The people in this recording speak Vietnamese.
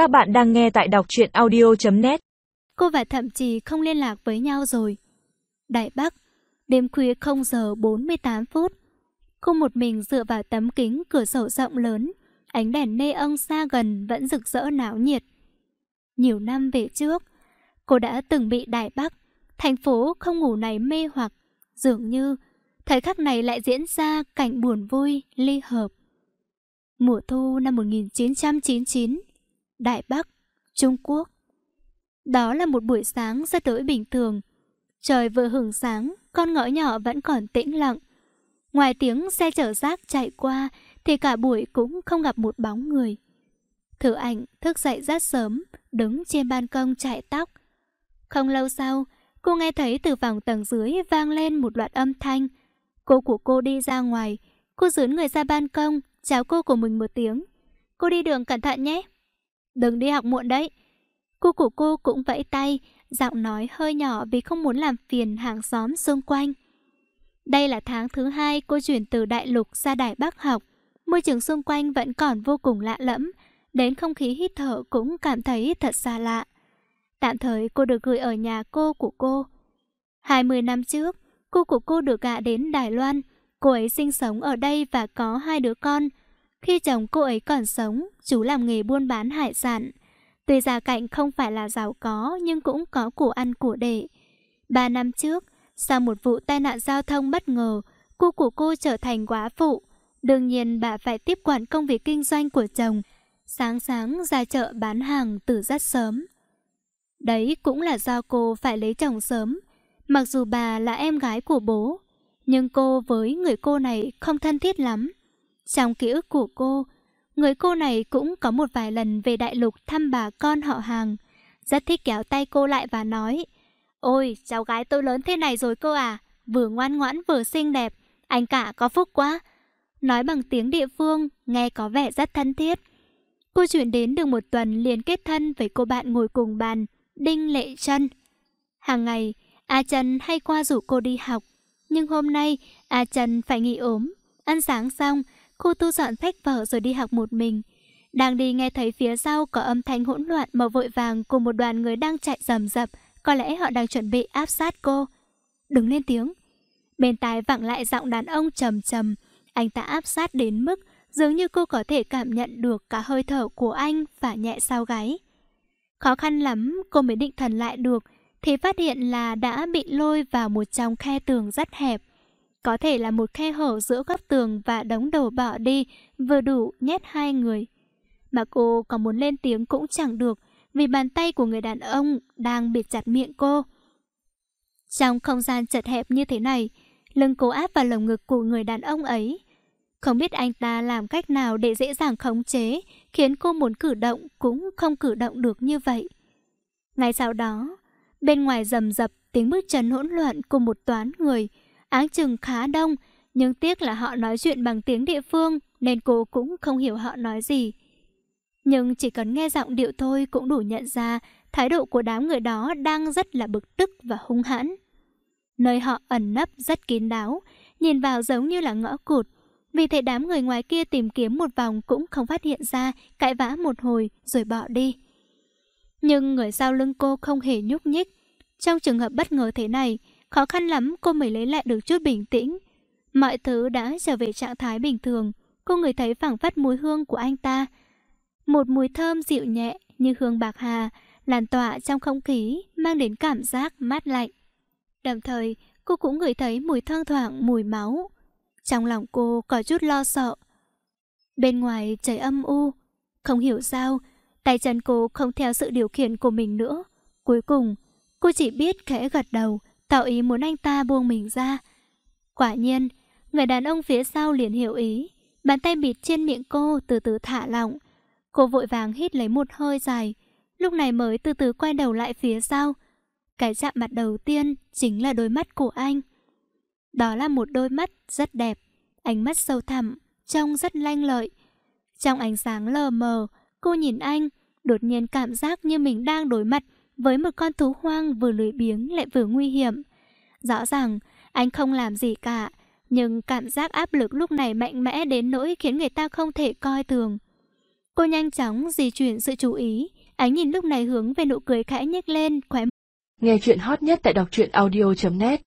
Các bạn đang nghe tại đọc truyện audio.net Cô và thậm chí không liên lạc với nhau rồi. Đại Bắc, đêm khuya 0 giờ 48 phút. Cô một mình dựa vào tấm kính cửa sổ rộng lớn, ánh đèn nê ông xa gần vẫn rực rỡ náo nhiệt. Nhiều năm về trước, cô đã từng bị Đại Bắc, thành phố không ngủ này mê hoặc, dường như thời khắc này lại diễn ra cảnh buồn vui, ly hợp. Mùa thu năm 1999, Đại Bắc, Trung Quốc. Đó là một buổi sáng rất đối bình thường. Trời vừa hưởng sáng, con ngõ nhỏ vẫn còn tĩnh lặng. Ngoài tiếng xe chở rác chạy qua thì cả buổi cũng không gặp một bóng người. Thử ảnh thức dậy rất sớm, đứng trên ban công chạy tóc. Không lâu sau, cô nghe thấy từ phòng tầng dưới vang lên một loạt âm thanh. Cô của cô đi ra ngoài, cô dướn người ra ban công, chào cô của mình một tiếng. Cô đi đường cẩn thận nhé. Đừng đi học muộn đấy. Cô của cô cũng vẫy tay, giọng nói hơi nhỏ vì không muốn làm phiền hàng xóm xung quanh. Đây là tháng thứ hai cô chuyển từ Đại Lục ra đài Bắc học. Môi trường xung quanh vẫn còn vô cùng lạ lẫm, đến không khí hít thở cũng cảm thấy thật xa lạ. Tạm thời cô được gửi ở nhà cô của cô. 20 năm trước, cô của cô được gả đến Đài Loan. Cô ấy sinh sống ở đây và có hai đứa con. Khi chồng cô ấy còn sống, chú làm nghề buôn bán hải sản. Tuy gia cảnh không phải là giàu có nhưng cũng có của ăn của để. Ba năm trước, sau một vụ tai nạn giao thông bất ngờ, cô của cô trở thành quá phụ. Đương nhiên bà phải tiếp quản công việc kinh doanh của chồng. Sáng sáng ra chợ bán hàng từ rất sớm. Đấy cũng là do cô phải lấy chồng sớm. Mặc dù bà là em gái của bố, nhưng cô với người cô này không thân thiết lắm. Trong ký ức của cô, người cô này cũng có một vài lần về đại lục thăm bà con họ hàng. Rất thích kéo tay cô lại và nói Ôi, cháu gái tôi lớn thế này rồi cô à, vừa ngoan ngoãn vừa xinh đẹp, anh cả có phúc quá. Nói bằng tiếng địa phương, nghe có vẻ rất thân thiết. Cô chuyển đến được một tuần liền kết thân với cô bạn ngồi cùng bàn, Đinh Lệ Trân. Hàng ngày, A Trần hay qua rủ cô đi học, nhưng hôm nay A Trần phải nghỉ ốm. Ăn sáng xong, cô tu dọn sách vở rồi đi học một mình. Đang đi nghe thấy phía sau có âm thanh hỗn loạn mà vội vàng cùng một đoàn người đang chạy rầm rập, có lẽ họ đang chuẩn bị áp sát cô. Đừng lên tiếng. Bên tai vẳng lại giọng đàn ông trầm trầm, anh ta áp sát đến mức dường như cô có thể cảm nhận được cả hơi thở của anh và nhẹ sau gáy. Khó khăn lắm cô mới định thần lại được thì phát hiện là đã bị lôi vào một trong khe tường rất hẹp. Có thể là một khe hở giữa góc tường và đống đồ bỏ đi vừa đủ nhét hai người. Mà cô còn muốn lên tiếng cũng chẳng được vì bàn tay của người đàn ông đang bịt chặt miệng cô. Trong không gian chật hẹp như thế này, lưng cô áp vào lồng ngực của người đàn ông ấy. Không biết anh ta làm cách nào để dễ dàng khống chế, khiến cô muốn cử động cũng không cử động được như vậy. Ngay sau đó, bên ngoài rầm rập tiếng bước chân hỗn loạn của một toán người, áng chừng khá đông, nhưng tiếc là họ nói chuyện bằng tiếng địa phương nên cô cũng không hiểu họ nói gì. Nhưng chỉ cần nghe giọng điệu thôi cũng đủ nhận ra thái độ của đám người đó đang rất là bực tức và hung hãn. Nơi họ ẩn nấp rất kín đáo, nhìn vào giống như là ngõ cụt. Vì thế đám người ngoài kia tìm kiếm một vòng cũng không phát hiện ra, cãi vã một hồi rồi bỏ đi. Nhưng người sau lưng cô không hề nhúc nhích. Trong trường hợp bất ngờ thế này, khó khăn lắm cô mới lấy lại được chút bình tĩnh. Mọi thứ đã trở về trạng thái bình thường, cô người thấy phảng phất mùi hương của anh ta. Một mùi thơm dịu nhẹ như hương bạc hà, lan tỏa trong không khí, mang đến cảm giác mát lạnh. Đồng thời, cô cũng ngửi thấy mùi thoang thoảng mùi máu. Trong lòng cô có chút lo sợ. Bên ngoài trời âm u, không hiểu sao, tay chân cô không theo sự điều khiển của mình nữa. Cuối cùng, cô chỉ biết khẽ gật đầu, tạo ý muốn anh ta buông mình ra. Quả nhiên, người đàn ông phía sau liền hiểu ý, bàn tay bịt trên miệng cô từ từ thả lỏng. Cô vội vàng hít lấy một hơi dài, lúc này mới từ từ quay đầu lại phía sau. Cái chạm mặt đầu tiên chính là đôi mắt của anh. Đó là một đôi mắt rất đẹp, ánh mắt sâu thẳm, trông rất lanh lợi. Trong ánh sáng lờ mờ, cô nhìn anh, đột nhiên cảm giác như mình đang đối mặt với một con thú hoang vừa lười biếng lại vừa nguy hiểm. Rõ ràng, anh không làm gì cả, nhưng cảm giác áp lực lúc này mạnh mẽ đến nỗi khiến người ta không thể coi thường. Cô nhanh chóng di chuyển sự chú ý, ánh nhìn lúc này hướng về nụ cười khẽ nhếch lên, khóe Nghe chuyện hot nhất tại đọc truyện audio.net